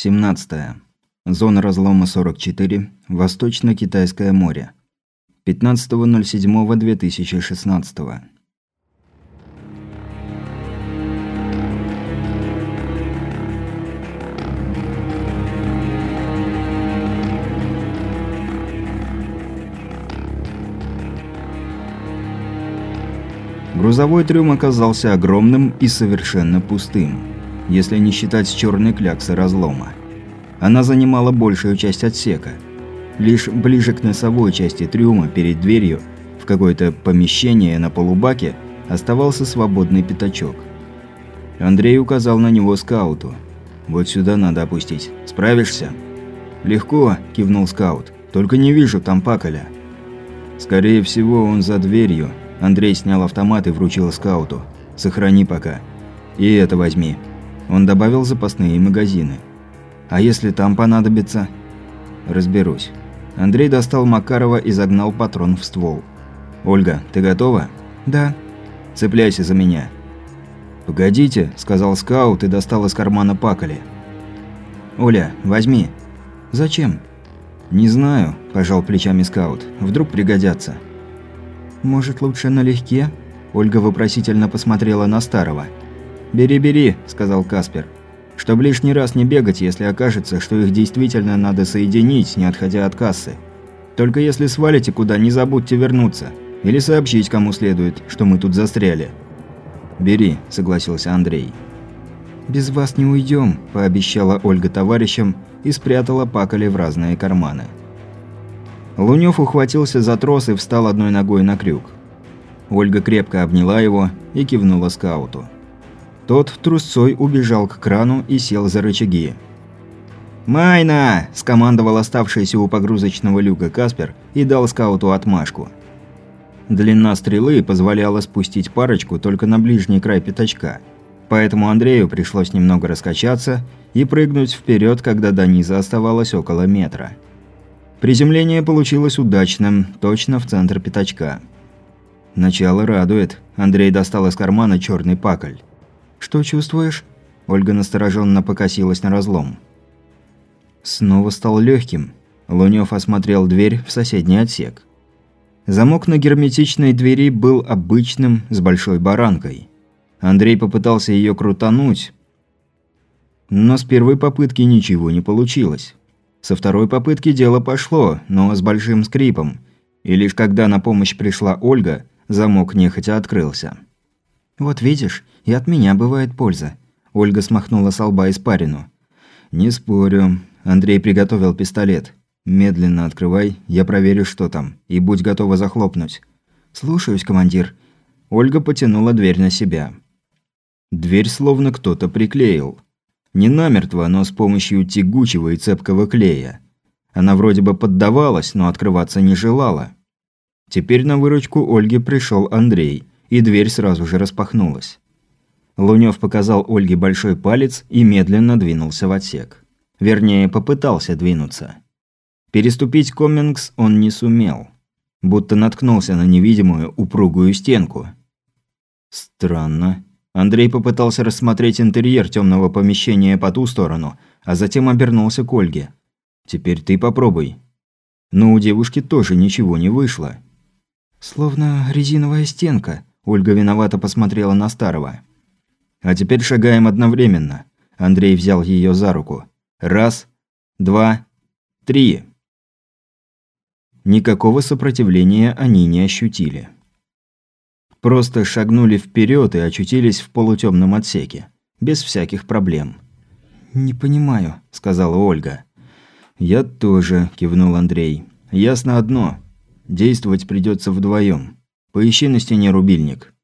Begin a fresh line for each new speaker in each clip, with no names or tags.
17. Зона разлома 44. Восточно-Китайское море. 15.07.2016. Грузовой трюм оказался огромным и совершенно пустым, если не считать черной кляксы разлома. Она занимала большую часть отсека. Лишь ближе к носовой части трюма, перед дверью, в какое-то помещение на полубаке, оставался свободный пятачок. Андрей указал на него скауту. «Вот сюда надо опустить. Справишься?» «Легко», – кивнул скаут. «Только не вижу там паколя». «Скорее всего, он за дверью», Андрей снял автомат и вручил скауту. «Сохрани пока. И это возьми». Он добавил запасные магазины. «А если там понадобится?» «Разберусь». Андрей достал Макарова и загнал патрон в ствол. «Ольга, ты готова?»
«Да».
«Цепляйся за меня». «Погодите», – сказал скаут и достал из кармана пакали. «Оля, возьми».
«Зачем?»
«Не знаю», – пожал плечами скаут. «Вдруг пригодятся».
«Может, лучше налегке?» Ольга вопросительно посмотрела на старого.
«Бери, бери», – сказал Каспер. «Чтоб лишний раз не бегать, если окажется, что их действительно надо соединить, не отходя от кассы. Только если свалите куда, не забудьте вернуться. Или сообщить кому следует, что мы тут застряли». «Бери», – согласился Андрей.
«Без вас не уйдем», – пообещала Ольга товарищам и спрятала пакали в разные карманы.
Лунёв ухватился за трос и встал одной ногой на крюк. Ольга крепко обняла его и кивнула скауту. Тот трусцой убежал к крану и сел за рычаги. «Майна!» – скомандовал оставшийся у погрузочного люка Каспер и дал скауту отмашку. Длина стрелы позволяла спустить парочку только на ближний край пятачка, поэтому Андрею пришлось немного раскачаться и прыгнуть вперед, когда до низа оставалось около метра. Приземление получилось удачным, точно в центр пятачка. Начало радует. Андрей достал из кармана черный пакль.
«Что чувствуешь?»
Ольга настороженно покосилась на разлом. Снова стал легким. Лунёв осмотрел дверь в соседний отсек. Замок на герметичной двери был обычным, с большой баранкой. Андрей попытался ее крутануть, но с первой попытки ничего не получилось. Со второй попытки дело пошло, но с большим скрипом. И лишь когда на помощь пришла Ольга, замок нехотя открылся.
«Вот видишь, и от меня бывает польза». Ольга смахнула с лба испарину.
«Не спорю». Андрей приготовил пистолет. «Медленно открывай, я проверю, что там. И будь готова захлопнуть».
«Слушаюсь, командир».
Ольга потянула дверь на себя. Дверь словно кто-то приклеил. Не намертво, но с помощью тягучего и цепкого клея. Она вроде бы поддавалась, но открываться не желала. Теперь на выручку Ольге пришел Андрей, и дверь сразу же распахнулась. Лунёв показал Ольге большой палец и медленно двинулся в отсек. Вернее, попытался двинуться. Переступить Коммингс он не сумел. Будто наткнулся на невидимую упругую стенку. Странно. Андрей попытался рассмотреть интерьер темного помещения по ту сторону, а затем обернулся к Ольге. «Теперь ты попробуй». Но у девушки тоже ничего не вышло.
«Словно резиновая стенка», – Ольга виновато посмотрела на старого.
«А теперь шагаем одновременно». Андрей взял ее за руку. «Раз, два, три». Никакого сопротивления они не ощутили. Просто шагнули вперед и очутились в полутемном отсеке. Без всяких проблем.
«Не понимаю», – сказала Ольга.
«Я тоже», – кивнул Андрей. «Ясно одно. Действовать придется вдвоем. Поищи на стене рубильник».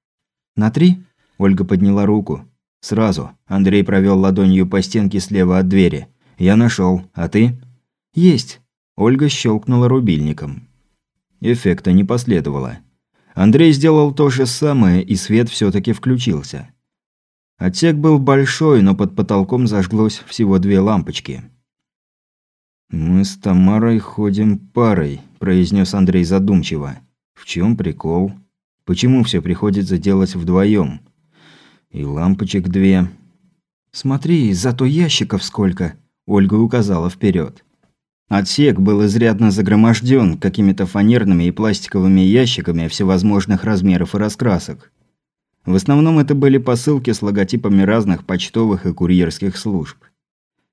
«На три?»
– Ольга подняла руку. «Сразу». Андрей провел ладонью по стенке слева от двери. «Я нашел. А ты?»
«Есть».
Ольга щелкнула рубильником. Эффекта не последовало. Андрей сделал то же самое, и свет все-таки включился. Отсек был большой, но под потолком зажглось всего две лампочки. «Мы с Тамарой ходим парой», – произнес Андрей задумчиво. «В чем прикол? Почему все приходится делать вдвоем? И лампочек две».
«Смотри, зато ящиков сколько!»
Ольга указала вперед. Отсек был изрядно загроможден какими-то фанерными и пластиковыми ящиками всевозможных размеров и раскрасок. В основном это были посылки с логотипами разных почтовых и курьерских служб.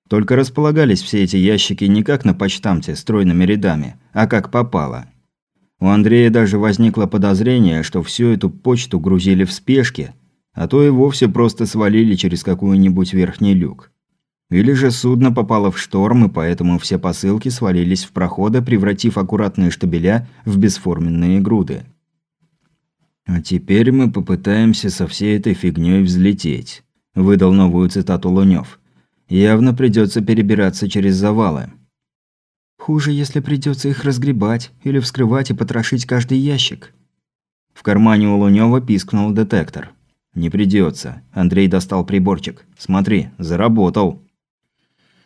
Только располагались все эти ящики не как на почтамте стройными рядами, а как попало. У Андрея даже возникло подозрение, что всю эту почту грузили в спешке, а то и вовсе просто свалили через какой-нибудь верхний люк. Или же судно попало в шторм, и поэтому все посылки свалились в проходы, превратив аккуратные штабеля в бесформенные груды. «А теперь мы попытаемся со всей этой фигней взлететь», – выдал новую цитату Лунёв. «Явно придется перебираться через завалы».
«Хуже, если придется их разгребать или вскрывать и потрошить каждый ящик».
В кармане у Лунёва пискнул детектор. «Не придется. Андрей достал приборчик. Смотри, заработал».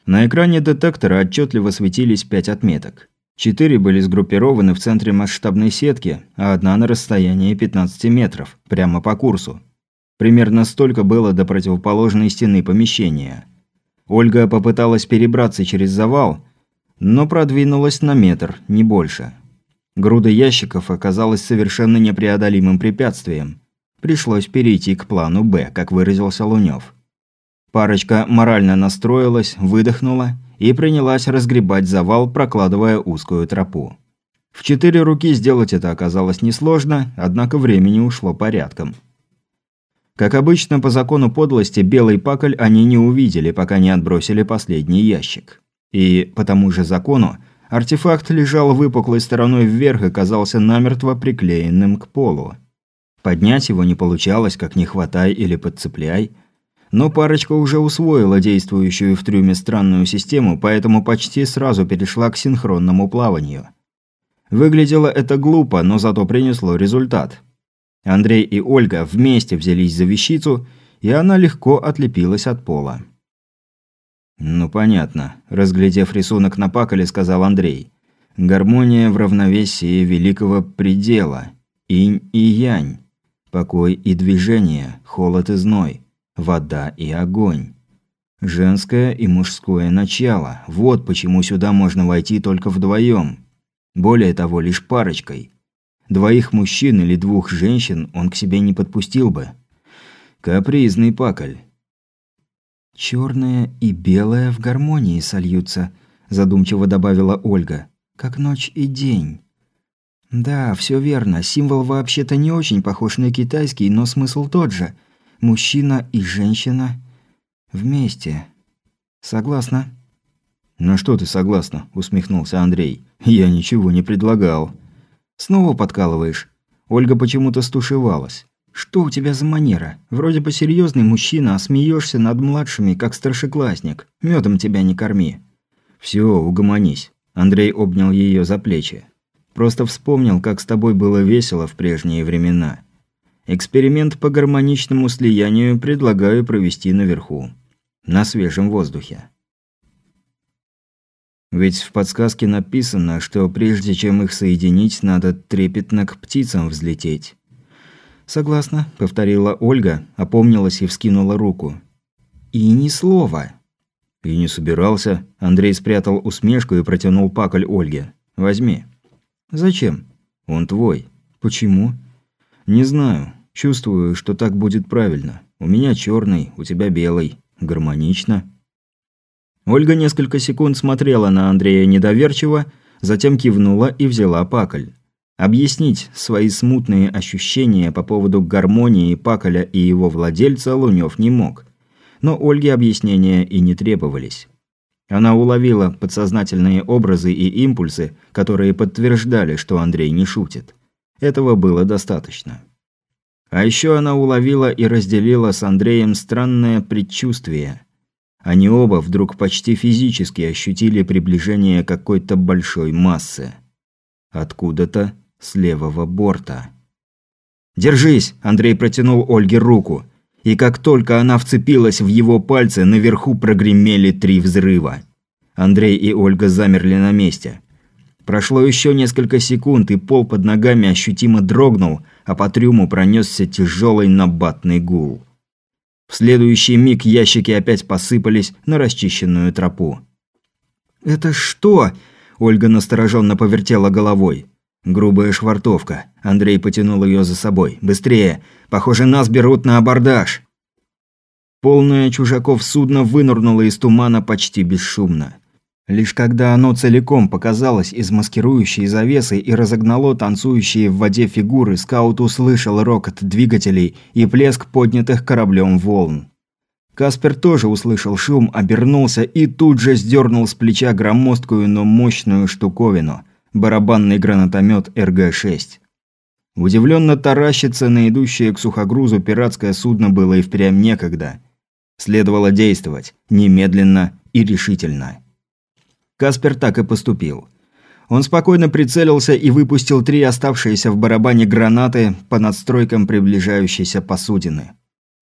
На экране детектора отчетливо светились пять отметок. Четыре были сгруппированы в центре масштабной сетки, а одна на расстоянии 15 метров, прямо по курсу. Примерно столько было до противоположной стены помещения. Ольга попыталась перебраться через завал, но продвинулась на метр, не больше. Груда ящиков оказалась совершенно непреодолимым препятствием. Пришлось перейти к плану «Б», как выразился Лунёв. Парочка морально настроилась, выдохнула и принялась разгребать завал, прокладывая узкую тропу. В четыре руки сделать это оказалось несложно, однако времени ушло порядком. Как обычно, по закону подлости, белый пакль они не увидели, пока не отбросили последний ящик. И по тому же закону, артефакт лежал выпуклой стороной вверх и казался намертво приклеенным к полу. Поднять его не получалось, как не хватай или подцепляй – но парочка уже усвоила действующую в трюме странную систему, поэтому почти сразу перешла к синхронному плаванию. Выглядело это глупо, но зато принесло результат. Андрей и Ольга вместе взялись за вещицу, и она легко отлепилась от пола. «Ну, понятно», – разглядев рисунок на паколе, сказал Андрей. «Гармония в равновесии великого предела. Инь и янь. Покой и движение, холод и зной вода и огонь. Женское и мужское начало. Вот почему сюда можно войти только вдвоем. Более того, лишь парочкой. Двоих мужчин или двух женщин он к себе не подпустил бы. Капризный паколь.
«Черное и белое в гармонии сольются», – задумчиво добавила Ольга. «Как ночь и день». «Да, все верно. Символ вообще-то не очень похож на китайский, но смысл тот же – Мужчина и женщина вместе. Согласна?
«На что ты согласна?» – усмехнулся Андрей. «Я ничего не предлагал».
«Снова подкалываешь?» Ольга почему-то стушевалась. «Что у тебя за манера? Вроде бы серьезный мужчина, а смеешься над младшими, как старшеклассник. Медом тебя не корми».
«Все, угомонись». Андрей обнял ее за плечи. «Просто вспомнил, как с тобой было весело в прежние времена. Эксперимент по гармоничному слиянию предлагаю провести наверху. На свежем воздухе. Ведь в подсказке написано, что прежде чем их соединить, надо трепетно к птицам взлететь.
«Согласна», — повторила Ольга, опомнилась и вскинула руку. «И ни слова».
«И не собирался». Андрей спрятал усмешку и протянул пакль Ольге. «Возьми».
«Зачем?»
«Он твой».
«Почему?»
«Не знаю. Чувствую, что так будет правильно. У меня черный, у тебя белый. Гармонично». Ольга несколько секунд смотрела на Андрея недоверчиво, затем кивнула и взяла пакль. Объяснить свои смутные ощущения по поводу гармонии паколя и его владельца Лунёв не мог. Но Ольге объяснения и не требовались. Она уловила подсознательные образы и импульсы, которые подтверждали, что Андрей не шутит. Этого было достаточно. А еще она уловила и разделила с Андреем странное предчувствие. Они оба вдруг почти физически ощутили приближение какой-то большой массы. Откуда-то с левого борта. «Держись!» – Андрей протянул Ольге руку. И как только она вцепилась в его пальцы, наверху прогремели три взрыва. Андрей и Ольга замерли на месте. Прошло еще несколько секунд, и пол под ногами ощутимо дрогнул, а по трюму пронесся тяжелый набатный гул. В следующий миг ящики опять посыпались на расчищенную тропу.
«Это что?» – Ольга настороженно повертела головой. «Грубая швартовка». Андрей потянул ее за собой. «Быстрее! Похоже, нас берут на абордаж!» Полное чужаков судно вынырнуло из тумана почти бесшумно. Лишь когда оно целиком показалось из маскирующей завесы и разогнало танцующие в воде фигуры, скаут услышал рокот двигателей и плеск поднятых кораблем волн. Каспер тоже услышал шум, обернулся и тут же сдернул с плеча громоздкую, но мощную штуковину – барабанный гранатомет РГ-6. Удивленно таращиться на идущее к сухогрузу пиратское судно было и впрямь некогда. Следовало действовать, немедленно и решительно. Каспер так и поступил. Он спокойно прицелился и выпустил три оставшиеся в барабане гранаты по надстройкам приближающейся посудины.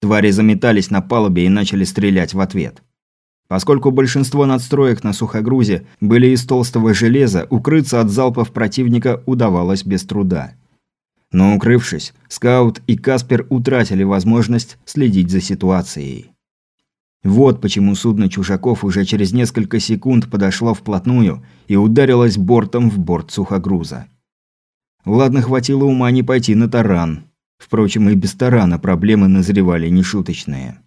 Твари заметались на палубе и начали стрелять в ответ. Поскольку большинство надстроек на сухогрузе были из толстого железа, укрыться от залпов противника удавалось без труда. Но укрывшись, скаут и Каспер утратили возможность следить за ситуацией. Вот почему судно чужаков уже через несколько секунд подошло вплотную и ударилось бортом в борт сухогруза. Ладно, хватило ума не пойти на таран. Впрочем, и без тарана проблемы назревали нешуточные.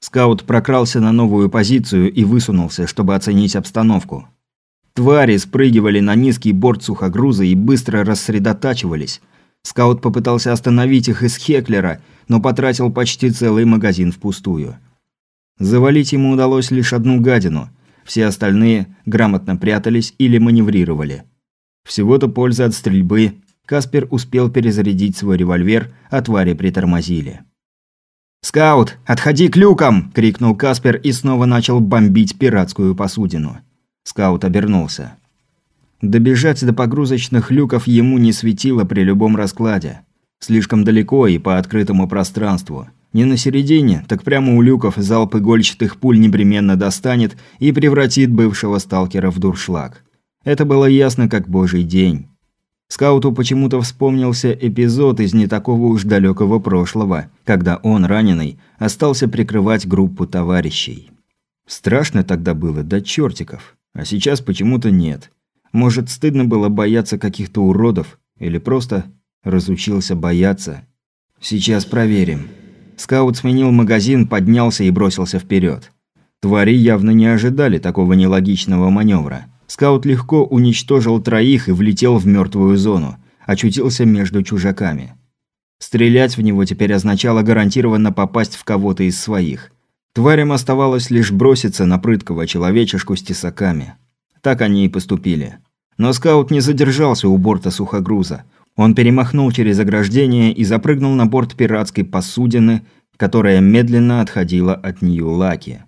Скаут прокрался на новую позицию и высунулся, чтобы оценить обстановку. Твари спрыгивали на низкий борт сухогруза и быстро рассредотачивались. Скаут попытался остановить их из Хеклера, но потратил почти целый магазин впустую. Завалить ему удалось лишь одну гадину. Все остальные грамотно прятались или маневрировали. Всего-то пользы от стрельбы. Каспер успел перезарядить свой револьвер, а твари притормозили. «Скаут, отходи к люкам!» – крикнул Каспер и снова начал бомбить пиратскую посудину. Скаут обернулся. Добежать до погрузочных люков ему не светило при любом раскладе. Слишком далеко и по открытому пространству. Не на середине, так прямо у люков залп игольчатых пуль непременно достанет и превратит бывшего сталкера в дуршлаг. Это было ясно как божий день. Скауту почему-то вспомнился эпизод из не такого уж далекого прошлого, когда он, раненый, остался прикрывать группу товарищей. Страшно тогда было, до чертиков. А сейчас почему-то нет. Может, стыдно было бояться каких-то уродов, или просто разучился бояться. Сейчас проверим. Скаут сменил магазин, поднялся и бросился вперед. Твари явно не ожидали такого нелогичного маневра. Скаут легко уничтожил троих и влетел в мертвую зону. Очутился между чужаками. Стрелять в него теперь означало гарантированно попасть в кого-то из своих. Тварям оставалось лишь броситься на прыткого человечешку с тесаками. Так они и поступили. Но скаут не задержался у борта сухогруза. Он перемахнул через ограждение и запрыгнул на борт пиратской посудины, которая медленно отходила от Нью-Лаки.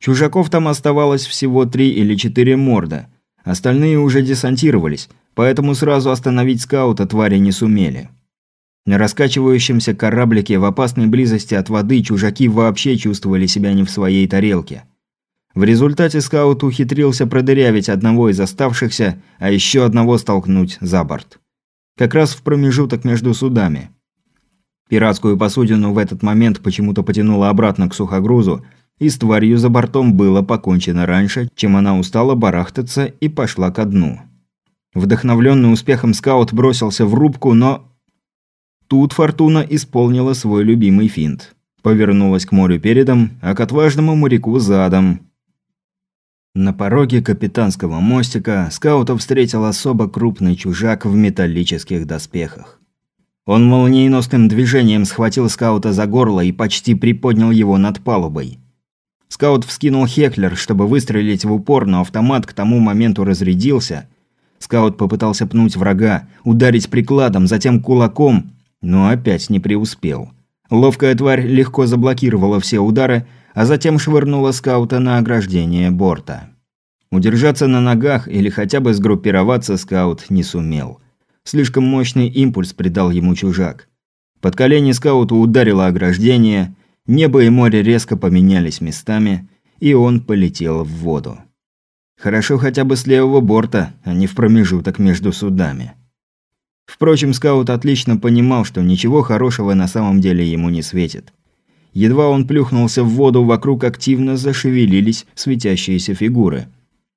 Чужаков там оставалось всего три или четыре морда. Остальные уже десантировались, поэтому сразу остановить скаута твари не сумели. На раскачивающемся кораблике в опасной близости от воды чужаки вообще чувствовали себя не в своей тарелке. В результате скаут ухитрился продырявить одного из оставшихся, а еще одного столкнуть за борт как раз в промежуток между судами. Пиратскую посудину в этот момент почему-то потянуло обратно к сухогрузу, и с тварью за бортом было покончено раньше, чем она устала барахтаться и пошла ко дну. Вдохновленный успехом скаут бросился в рубку, но... Тут Фортуна исполнила свой любимый финт. Повернулась к морю передом, а к отважному моряку задом. На пороге капитанского мостика скаута встретил особо крупный чужак в металлических доспехах. Он молниеносным движением схватил скаута за горло и почти приподнял его над палубой. Скаут вскинул Хеклер, чтобы выстрелить в упор, но автомат к тому моменту разрядился. Скаут попытался пнуть врага, ударить прикладом, затем кулаком, но опять не преуспел. Ловкая тварь легко заблокировала все удары, а затем швырнула скаута на ограждение борта. Удержаться на ногах или хотя бы сгруппироваться скаут не сумел. Слишком мощный импульс придал ему чужак. Под колени скауту ударило ограждение, небо и море резко поменялись местами, и он полетел в воду. Хорошо хотя бы с левого борта, а не в промежуток между судами. Впрочем, скаут отлично понимал, что ничего хорошего на самом деле ему не светит. Едва он плюхнулся в воду, вокруг активно зашевелились светящиеся фигуры.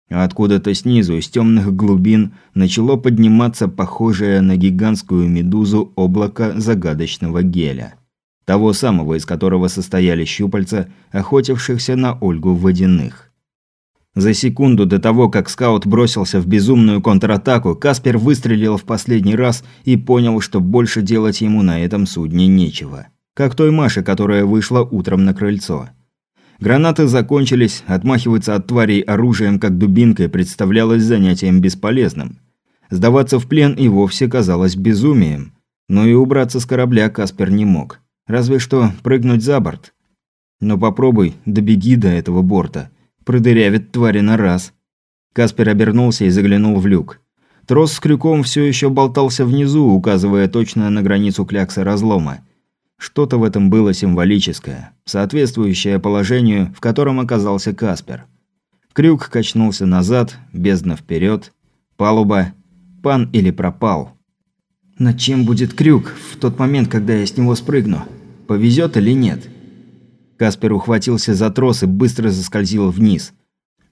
А откуда-то снизу, из темных глубин, начало подниматься похожее на гигантскую медузу облако загадочного геля. Того самого, из которого состояли щупальца, охотившихся на Ольгу водяных. За секунду до того, как скаут бросился в безумную контратаку, Каспер выстрелил в последний раз и понял, что больше делать ему на этом судне нечего. Как той Маше, которая вышла утром на крыльцо. Гранаты закончились, отмахиваться от тварей оружием как дубинкой представлялось занятием бесполезным. Сдаваться в плен и вовсе казалось безумием. Но и убраться с корабля Каспер не мог. Разве что прыгнуть за борт. Но попробуй, добеги до этого борта. Продырявит твари на раз. Каспер обернулся и заглянул в люк. Трос с крюком все еще болтался внизу, указывая точно на границу клякса разлома. Что-то в этом было символическое, соответствующее положению, в котором оказался Каспер. Крюк качнулся назад, бездна вперед, палуба, пан или пропал. Над чем будет крюк в тот момент, когда я с него спрыгну? Повезет или нет? Каспер ухватился за трос и быстро заскользил вниз.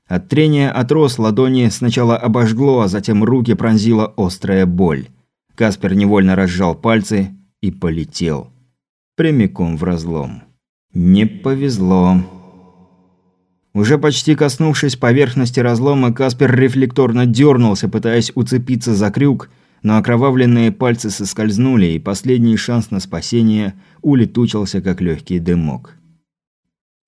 От трения о трос ладони сначала обожгло, а затем руки пронзила острая боль. Каспер невольно разжал пальцы и полетел прямиком в разлом. Не повезло. Уже почти коснувшись поверхности разлома, Каспер рефлекторно дернулся, пытаясь уцепиться за крюк, но окровавленные пальцы соскользнули, и последний шанс на спасение улетучился, как легкий дымок.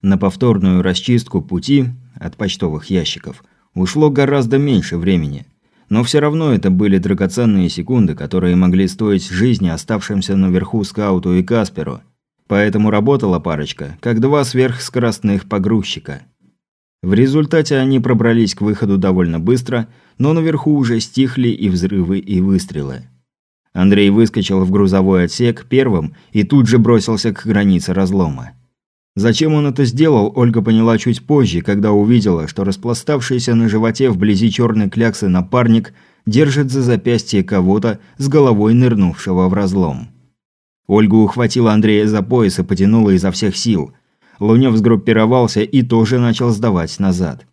На повторную расчистку пути от почтовых ящиков ушло гораздо меньше времени. Но все равно это были драгоценные секунды, которые могли стоить жизни оставшимся наверху скауту и Касперу. Поэтому работала парочка, как два сверхскоростных погрузчика. В результате они пробрались к выходу довольно быстро, но наверху уже стихли и взрывы, и выстрелы. Андрей выскочил в грузовой отсек первым и тут же бросился к границе разлома. Зачем он это сделал, Ольга поняла чуть позже, когда увидела, что распластавшийся на животе вблизи черной кляксы напарник держит за запястье кого-то с головой нырнувшего в разлом. Ольга ухватила Андрея за пояс и потянула изо всех сил. Лунев сгруппировался и тоже начал сдавать назад.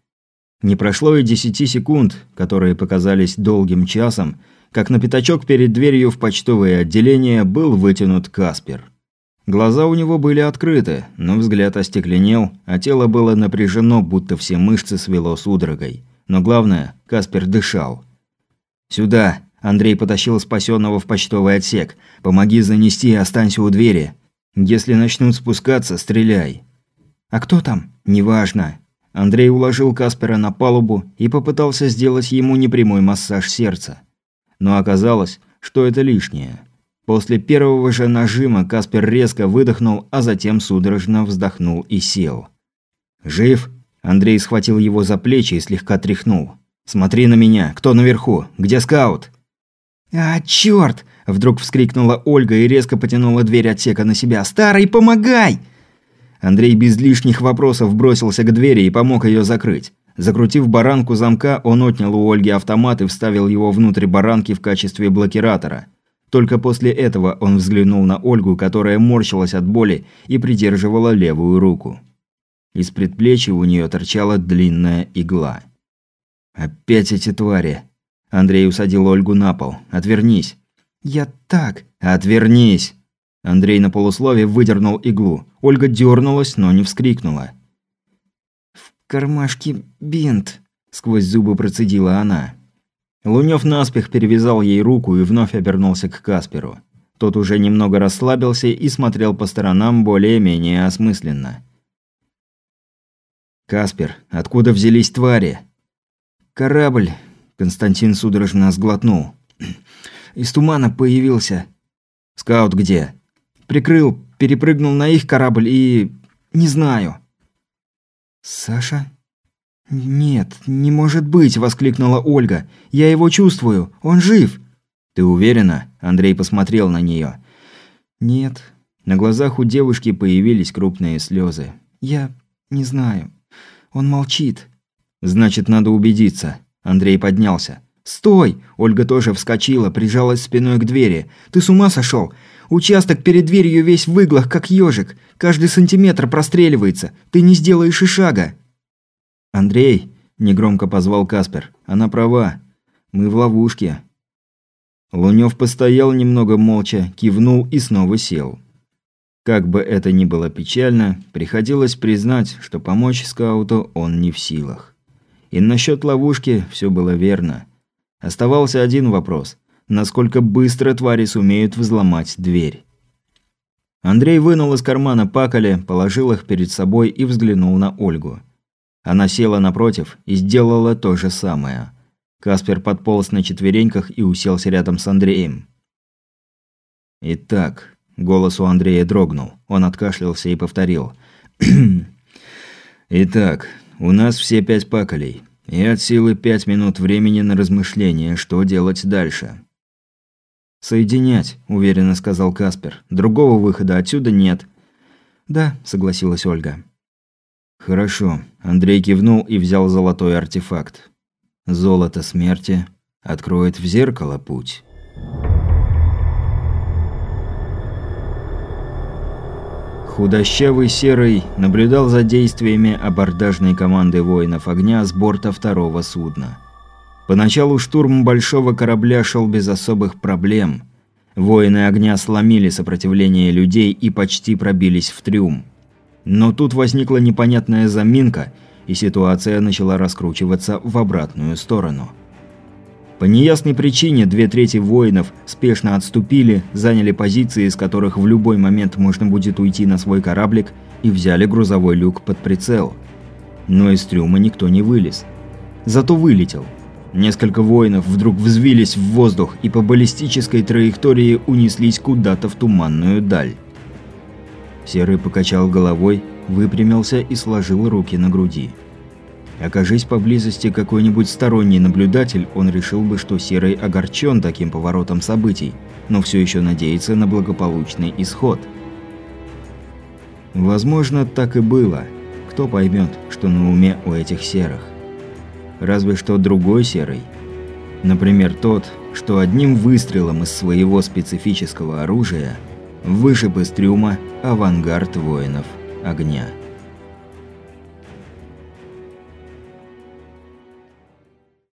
Не прошло и десяти секунд, которые показались долгим часом, как на пятачок перед дверью в почтовое отделение был вытянут Каспер. Глаза у него были открыты, но взгляд остекленел, а тело было напряжено, будто все мышцы свело судорогой. Но главное, Каспер дышал. «Сюда!» – Андрей потащил спасенного в почтовый отсек. «Помоги занести и останься у двери. Если начнут спускаться, стреляй». «А кто там?» «Неважно». Андрей уложил Каспера на палубу и попытался сделать ему непрямой массаж сердца. Но оказалось, что это лишнее. После первого же нажима Каспер резко выдохнул, а затем судорожно вздохнул и сел. «Жив?» Андрей схватил его за плечи и слегка тряхнул. «Смотри на меня! Кто наверху? Где скаут?»
«А, чёрт!» – вдруг вскрикнула Ольга и резко потянула дверь отсека на себя. «Старый, помогай!»
Андрей без лишних вопросов бросился к двери и помог ее закрыть. Закрутив баранку замка, он отнял у Ольги автомат и вставил его внутрь баранки в качестве блокиратора – только после этого он взглянул на Ольгу, которая морщилась от боли и придерживала левую руку. Из предплечья у нее торчала длинная игла. «Опять эти твари!» Андрей усадил Ольгу на пол. «Отвернись!»
«Я так...»
«Отвернись!» Андрей на полуслове выдернул иглу. Ольга дернулась, но не вскрикнула.
«В кармашке бинт», – сквозь зубы процедила она.
Лунёв наспех перевязал ей руку и вновь обернулся к Касперу. Тот уже немного расслабился и смотрел по сторонам более-менее осмысленно. «Каспер, откуда взялись твари?»
«Корабль», – Константин судорожно сглотнул. «Из тумана появился».
«Скаут где?»
«Прикрыл, перепрыгнул на их корабль и... не знаю».
«Саша?»
«Нет, не может быть!» – воскликнула Ольга. «Я его чувствую! Он жив!»
«Ты уверена?» – Андрей посмотрел на нее.
«Нет».
На глазах у девушки появились крупные слезы.
«Я не знаю. Он молчит».
«Значит, надо убедиться». Андрей поднялся.
«Стой!» – Ольга тоже вскочила, прижалась спиной к двери. «Ты с ума сошел? Участок перед дверью весь в иглах, как ежик. Каждый сантиметр простреливается. Ты не сделаешь и шага».
«Андрей!» – негромко позвал Каспер. «Она права. Мы в ловушке». Лунёв постоял немного молча, кивнул и снова сел. Как бы это ни было печально, приходилось признать, что помочь скауту он не в силах. И насчет ловушки все было верно. Оставался один вопрос – насколько быстро твари сумеют взломать дверь. Андрей вынул из кармана пакали, положил их перед собой и взглянул на Ольгу. Она села напротив и сделала то же самое. Каспер подполз на четвереньках и уселся рядом с Андреем. «Итак», – голос у Андрея дрогнул. Он откашлялся и повторил. «Итак, у нас все пять пакалей. И от силы пять минут времени на размышление, что делать дальше».
«Соединять», – уверенно сказал Каспер. «Другого выхода отсюда нет». «Да», – согласилась Ольга.
«Хорошо». Андрей кивнул и взял золотой артефакт. «Золото смерти откроет в зеркало путь». Худощавый Серый наблюдал за действиями абордажной команды воинов огня с борта второго судна. Поначалу штурм большого корабля шел без особых проблем. Воины огня сломили сопротивление людей и почти пробились в трюм. Но тут возникла непонятная заминка, и ситуация начала раскручиваться в обратную сторону. По неясной причине две трети воинов спешно отступили, заняли позиции, из которых в любой момент можно будет уйти на свой кораблик, и взяли грузовой люк под прицел. Но из трюма никто не вылез. Зато вылетел – Несколько воинов вдруг взвились в воздух и по баллистической траектории унеслись куда-то в туманную даль. Серый покачал головой, выпрямился и сложил руки на груди. Окажись поблизости какой-нибудь сторонний наблюдатель, он решил бы, что Серый огорчен таким поворотом событий, но все еще надеется на благополучный исход. Возможно, так и было. Кто поймет, что на уме у этих серых? Разве что другой серый. Например, тот, что одним выстрелом из своего специфического оружия вышиб из трюма авангард воинов огня.